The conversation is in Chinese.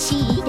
七